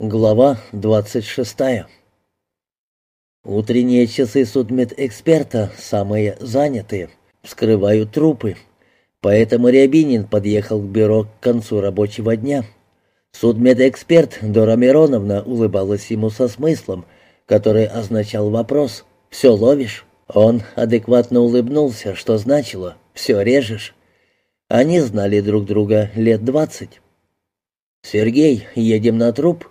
Глава 26 Утренние часы судмедэксперта самые занятые, вскрывают трупы, поэтому Рябинин подъехал к бюро к концу рабочего дня. Судмедэксперт Дора Мироновна улыбалась ему со смыслом, который означал вопрос «Все ловишь?». Он адекватно улыбнулся, что значило «Все режешь?». Они знали друг друга лет двадцать. «Сергей, едем на труп?»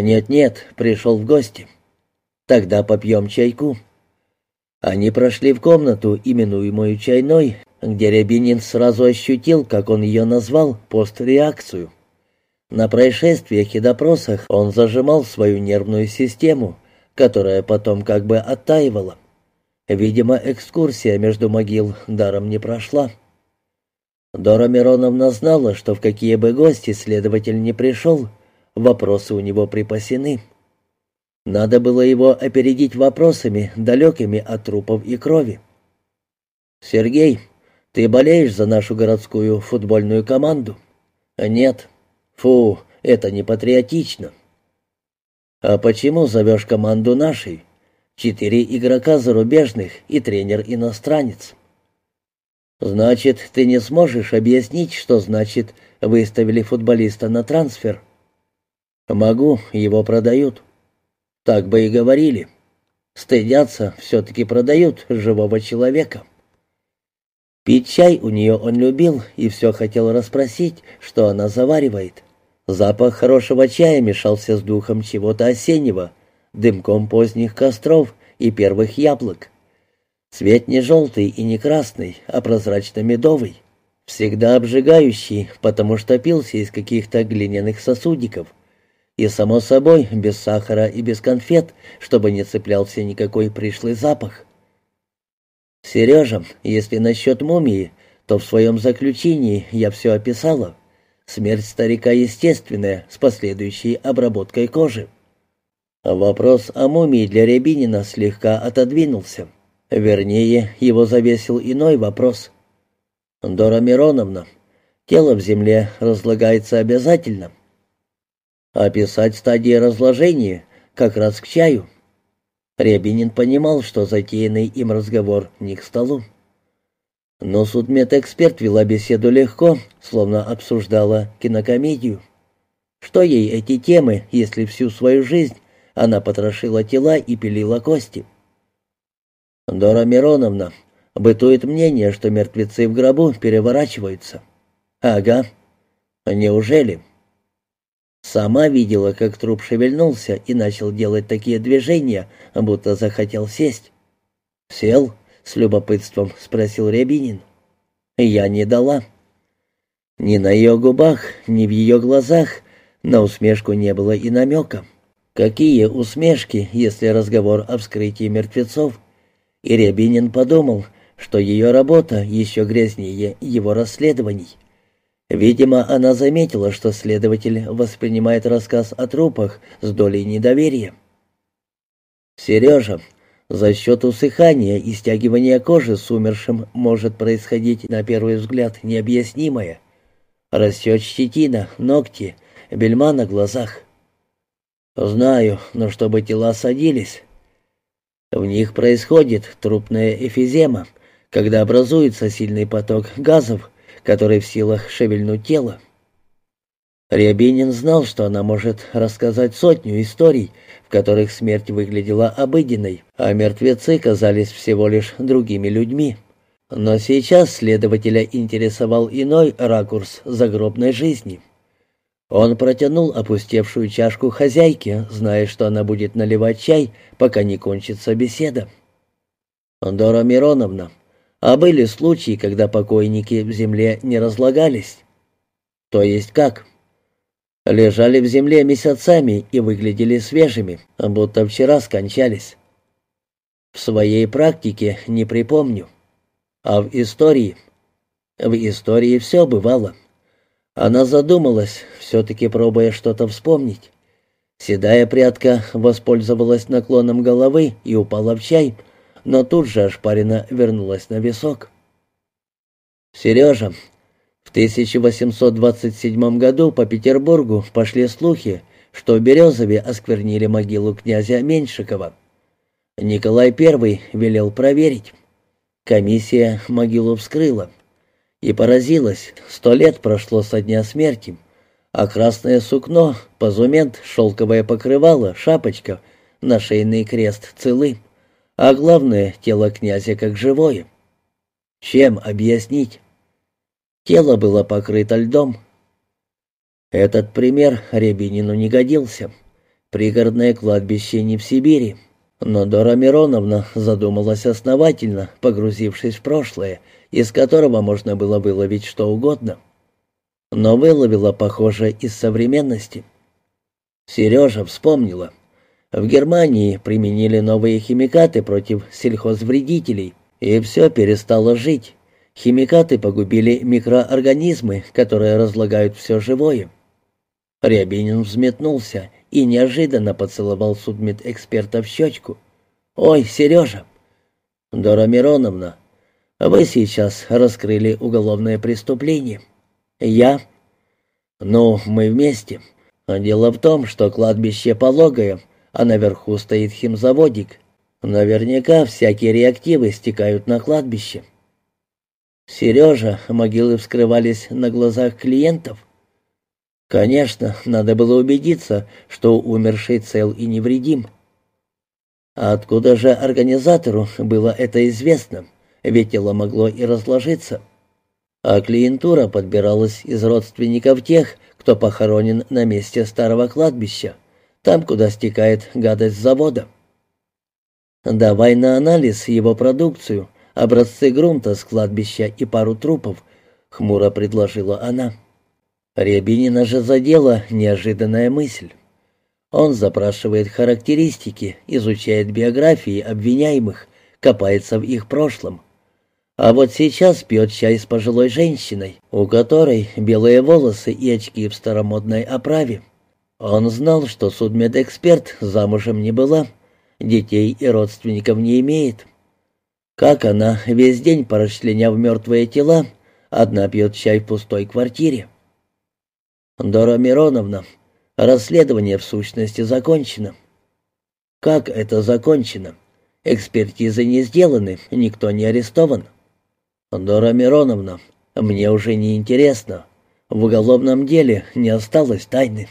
«Нет-нет, пришел в гости». «Тогда попьем чайку». Они прошли в комнату, именуемую чайной, где Рябинин сразу ощутил, как он ее назвал, постреакцию. На происшествиях и допросах он зажимал свою нервную систему, которая потом как бы оттаивала. Видимо, экскурсия между могил даром не прошла. Дора Мироновна знала, что в какие бы гости следователь не пришел, Вопросы у него припасены. Надо было его опередить вопросами, далекими от трупов и крови. «Сергей, ты болеешь за нашу городскую футбольную команду?» «Нет». «Фу, это не патриотично». «А почему зовешь команду нашей? Четыре игрока зарубежных и тренер-иностранец». «Значит, ты не сможешь объяснить, что значит выставили футболиста на трансфер?» «Могу, его продают». «Так бы и говорили. Стыдятся, все-таки продают живого человека». Пить чай у нее он любил и все хотел расспросить, что она заваривает. Запах хорошего чая мешался с духом чего-то осеннего, дымком поздних костров и первых яблок. Цвет не желтый и не красный, а прозрачно-медовый. Всегда обжигающий, потому что пился из каких-то глиняных сосудиков. И, само собой, без сахара и без конфет, чтобы не цеплялся никакой пришлый запах. «Сережа, если насчет мумии, то в своем заключении я все описала. Смерть старика естественная, с последующей обработкой кожи». Вопрос о мумии для Рябинина слегка отодвинулся. Вернее, его завесил иной вопрос. «Дора Мироновна, тело в земле разлагается обязательно?» Описать стадии разложения, как раз к чаю. Рябинин понимал, что затеянный им разговор не к столу. Но судмедэксперт вела беседу легко, словно обсуждала кинокомедию. Что ей эти темы, если всю свою жизнь она потрошила тела и пилила кости? Дора Мироновна, бытует мнение, что мертвецы в гробу переворачиваются. Ага. Неужели? Сама видела, как труп шевельнулся и начал делать такие движения, будто захотел сесть. «Сел?» — с любопытством спросил Рябинин. «Я не дала». Ни на ее губах, ни в ее глазах на усмешку не было и намека. Какие усмешки, если разговор о вскрытии мертвецов? И Рябинин подумал, что ее работа еще грязнее его расследований. Видимо, она заметила, что следователь воспринимает рассказ о трупах с долей недоверия. «Сережа, за счет усыхания и стягивания кожи с умершим может происходить, на первый взгляд, необъяснимое. Растет щетина, ногти, бельма на глазах. Знаю, но чтобы тела садились. В них происходит трупная эфизема, когда образуется сильный поток газов, который в силах шевельнуть тело. Рябинин знал, что она может рассказать сотню историй, в которых смерть выглядела обыденной, а мертвецы казались всего лишь другими людьми. Но сейчас следователя интересовал иной ракурс загробной жизни. Он протянул опустевшую чашку хозяйке, зная, что она будет наливать чай, пока не кончится беседа. «Дора Мироновна, а были случаи, когда покойники в земле не разлагались. То есть как? Лежали в земле месяцами и выглядели свежими, будто вчера скончались. В своей практике не припомню. А в истории? В истории все бывало. Она задумалась, все-таки пробуя что-то вспомнить. Седая прядка воспользовалась наклоном головы и упала в чай, но тут же ошпарина вернулась на висок. «Сережа, в 1827 году по Петербургу пошли слухи, что в Березове осквернили могилу князя Меньшикова. Николай I велел проверить. Комиссия могилу вскрыла и поразилась, сто лет прошло со дня смерти, а красное сукно, позумент, шелковое покрывало, шапочка, нашейный крест целы, а главное, тело князя как живое. Чем объяснить? Тело было покрыто льдом. Этот пример Рябинину не годился. Пригородное кладбище не в Сибири. Но Дора Мироновна задумалась основательно, погрузившись в прошлое, из которого можно было выловить что угодно. Но выловила, похоже, из современности. Сережа вспомнила. В Германии применили новые химикаты против сельхозвредителей, и все перестало жить. Химикаты погубили микроорганизмы, которые разлагают все живое. Рябинин взметнулся и неожиданно поцеловал судмедэксперта в щечку. «Ой, Сережа!» «Дора Мироновна, вы сейчас раскрыли уголовное преступление». «Я?» «Ну, мы вместе. Дело в том, что кладбище пологое, а наверху стоит химзаводик. Наверняка всякие реактивы стекают на кладбище». «Сережа, могилы вскрывались на глазах клиентов?» «Конечно, надо было убедиться, что умерший цел и невредим». «А откуда же организатору было это известно? Ведь тело могло и разложиться». А клиентура подбиралась из родственников тех, кто похоронен на месте старого кладбища, там, куда стекает гадость завода. «Давай на анализ его продукцию», образцы грунта с кладбища и пару трупов», — хмуро предложила она. Рябинина же задела неожиданная мысль. Он запрашивает характеристики, изучает биографии обвиняемых, копается в их прошлом. А вот сейчас пьет чай с пожилой женщиной, у которой белые волосы и очки в старомодной оправе. Он знал, что судмедэксперт замужем не была, детей и родственников не имеет. Как она, весь день порасчленяв мертвые тела, одна пьет чай в пустой квартире? Дора Мироновна, расследование в сущности закончено. Как это закончено? Экспертизы не сделаны, никто не арестован. Дора Мироновна, мне уже не интересно. В уголовном деле не осталось тайны.